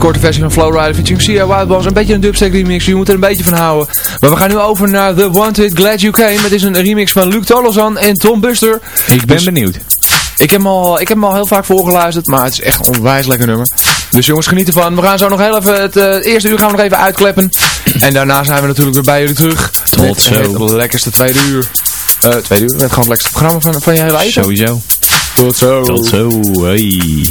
korte versie van Flowrider featuring Sia Wildballs. Een beetje een dubstep remix, je moet er een beetje van houden. Maar we gaan nu over naar The Wanted Glad You Came. Het is een remix van Luke Tolozan en Tom Buster. Ik ben Dus- benieuwd. Ik heb, hem al, ik heb hem al heel vaak voorgeluisterd, maar het is echt een onwijs lekker nummer. Dus jongens, geniet ervan. We gaan zo nog heel even, het eh, eerste uur gaan we nog even uitkleppen. En daarna zijn we natuurlijk weer bij jullie terug. Tot met zo. Het lekkerste tweede uur. Eh tweede uur, met gewoon het lekkerste programma van, van je hele leven. Sowieso. Tot zo. Tot zo. Hey.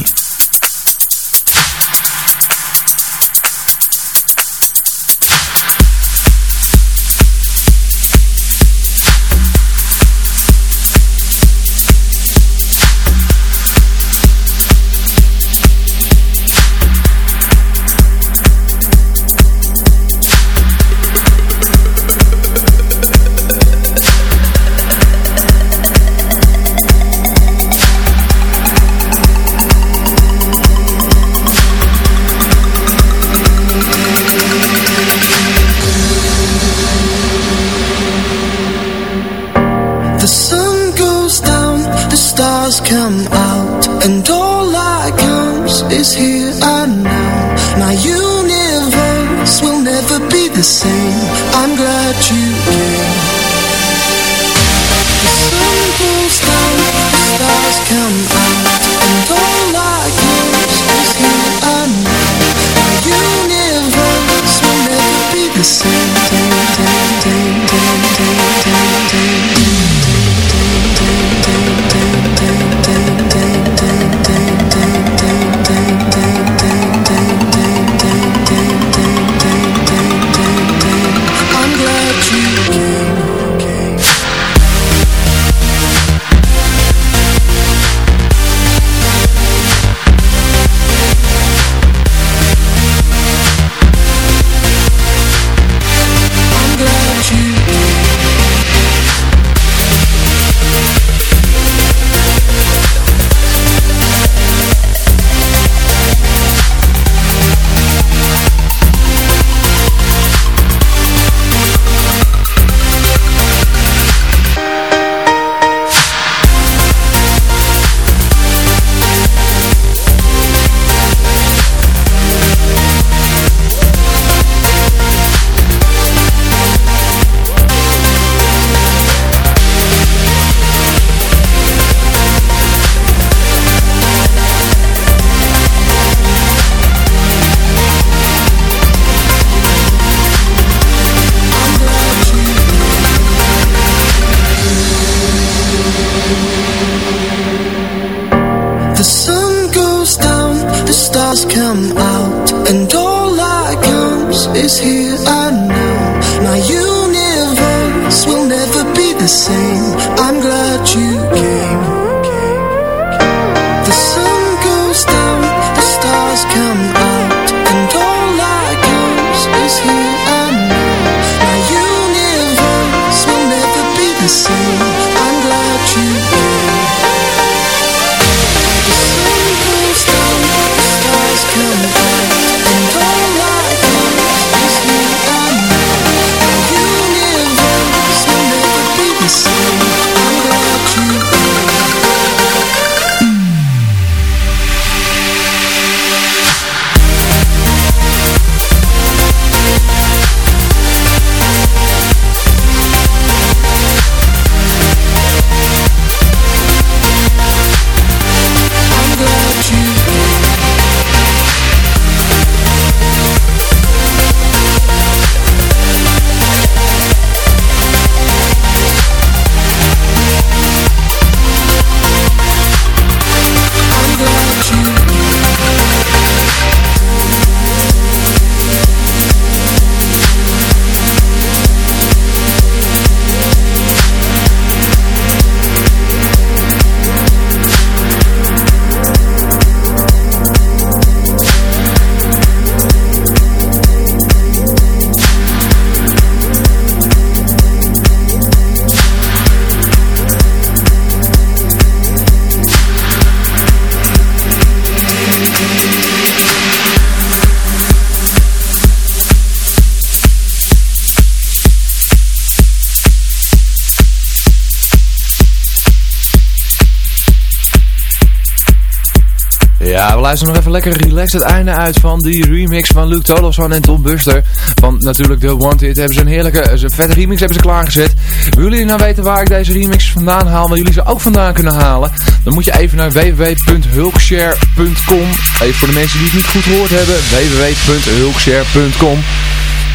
Luisteren nog even lekker relaxed het einde uit van die remix van Luke Toloswan en Tom Buster. Van natuurlijk The Wanted. Hebben ze een heerlijke, een vette remix hebben ze klaargezet. Willen jullie nou weten waar ik deze remix vandaan haal, waar jullie ze ook vandaan kunnen halen? Dan moet je even naar www.hulkshare.com. Even voor de mensen die het niet goed gehoord hebben. www.hulkshare.com.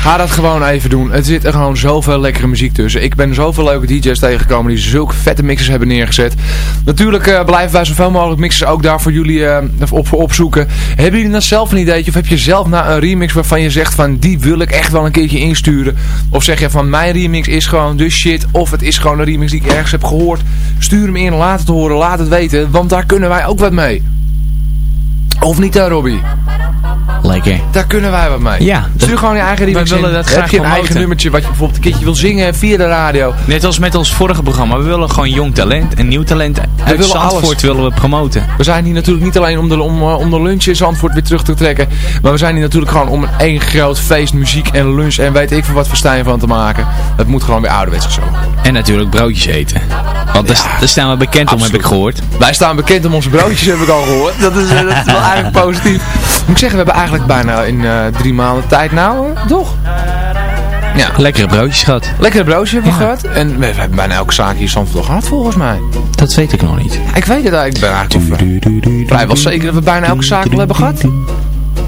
Ga dat gewoon even doen. Het zit er gewoon zoveel lekkere muziek tussen. Ik ben zoveel leuke DJ's tegengekomen die zulke vette mixes hebben neergezet. Natuurlijk eh, blijven wij zoveel mogelijk mixes ook daar voor jullie eh, op, voor opzoeken. Hebben jullie nou zelf een ideetje? Of heb je zelf nou een remix waarvan je zegt van die wil ik echt wel een keertje insturen? Of zeg je van mijn remix is gewoon de shit. Of het is gewoon een remix die ik ergens heb gehoord. Stuur hem in, laat het horen, laat het weten. Want daar kunnen wij ook wat mee. Of niet daar Robbie? Lekker. Daar kunnen wij wat mee. Ja, Stuur dat- gewoon je eigen remix wij willen in. dat Heb graag je een eigen nummertje wat je bijvoorbeeld een keertje wil zingen via de radio. Net als met ons vorige programma. We willen gewoon jong talent en nieuw talent uit willen Zandvoort alles. willen we promoten. We zijn hier natuurlijk niet alleen om de, om, eh, om de lunch in Zandvoort weer terug te trekken. Maar we zijn hier natuurlijk gewoon om een één groot feest, muziek en lunch en weet ik veel wat voor stijn van te maken. Het moet gewoon weer ouderwets zo. En natuurlijk broodjes eten. Want daar, daar staan we bekend om, heb ik gehoord. Wij staan bekend om onze broodjes, heb ik al gehoord. Dat is, dat is wel eigenlijk positief. Moet ik zeggen, we hebben eigenlijk bijna in eh, drie maanden tijd nou, eh, toch? Ja. Lekkere broodjes gehad. Lekkere broodjes hebben we gehad. En we, hebben bijna elke zaak hier al gehad, volgens mij. Dat weet ik nog niet. Ik weet het eigenlijk. Ik ben eigenlijk wel vrijwel zeker dat we bijna elke zaak al hebben gehad.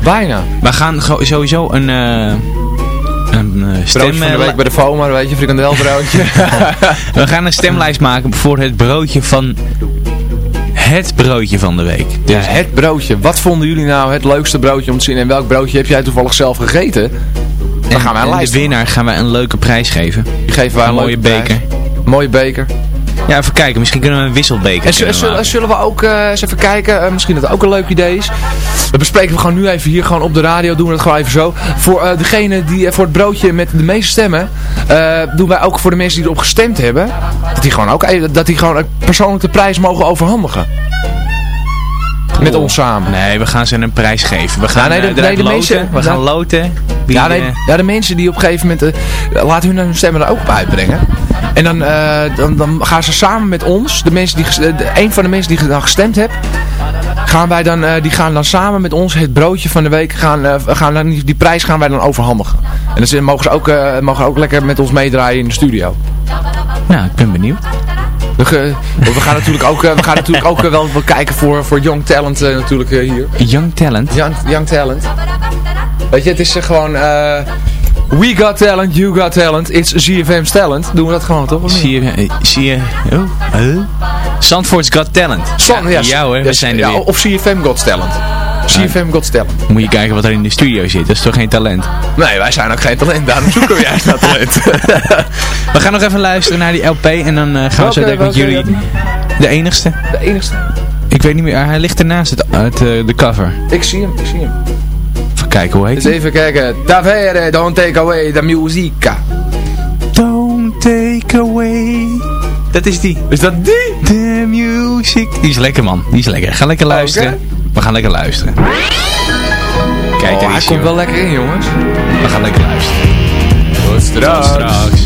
Bijna. We gaan sowieso een, eh een eh, stem... Broodje van de week bij de FOMA, weet je, frikandelbroodje. we gaan een stemlijst maken voor het broodje van... Het broodje van de week. Dus Ja, het broodje. Wat vonden jullie nou het leukste broodje om te zien? En welk broodje heb jij toevallig zelf gegeten? Dan gaan wij een en lijst de winnaar gaan wij een leuke prijs geven. Die geven wij een een mooie prijs. beker. Mooie beker. Ja, even kijken. Misschien kunnen we een wisselbeker En zullen, zullen we ook eh, eens even kijken, eh, misschien dat het ook een leuk idee is. Dat bespreken we gewoon nu even hier, gewoon op de radio, doen we het gewoon even zo. Voor eh, degene die, voor het broodje met de meeste stemmen, doen wij ook voor de mensen die erop gestemd hebben, dat die gewoon ook dat die gewoon persoonlijk de prijs mogen overhandigen. Met ons samen. Nee, we gaan ze een prijs geven. We gaan Ja, nee, de- nee, de loten. mensen- We gaan loten. Ja, nee, ja, de mensen die op een gegeven moment, eh, laten hun stemmen er ook op uitbrengen. En dan, eh, dan, dan gaan ze samen met ons, de mensen die, eh, de- een van de mensen die dan gestemd heeft, gaan wij dan, eh, die gaan dan samen met ons het broodje van de week, gaan, eh, gaan dan, die, die prijs gaan wij dan overhandigen. En dan mogen ze ook, mogen ook lekker met ons meedraaien in de studio. Nou, ik ben benieuwd. We, gaan natuurlijk ook, we gaan natuurlijk ook wel wel kijken voor, voor young talent natuurlijk hier. Young talent? Young, young talent. Weet je, het is gewoon... we got talent, you got talent, it's ZFM's talent. Doen we dat gewoon toch? Zie je, eh, zie je, oh? Zandvoort's Got Talent. Ja, ja hoor, we zijn er weer. Of CFM got talent. CFM Got Talent. Moet je kijken wat er in de studio zit. Dat is toch geen talent? Nee, wij zijn ook geen talent. Daarom zoeken we juist naar talent. We gaan nog even luisteren naar die LP en dan eh, gaan we zo denken met jullie... De enigste. De enigste. Ik weet niet meer, hij ligt ernaast het, het, eh, de cover. Ik zie hem, ik zie hem. Kijken, hoe heet even kijken. Davere, don't take away the musica. Don't take away... Dat is die. Is dat die? The music. Die is lekker man, die is lekker. Ga lekker luisteren. We gaan lekker luisteren. Kijk, Oh, daar hij is komt wel lekker in, jongens. We gaan lekker luisteren. Tot straks. Tot straks.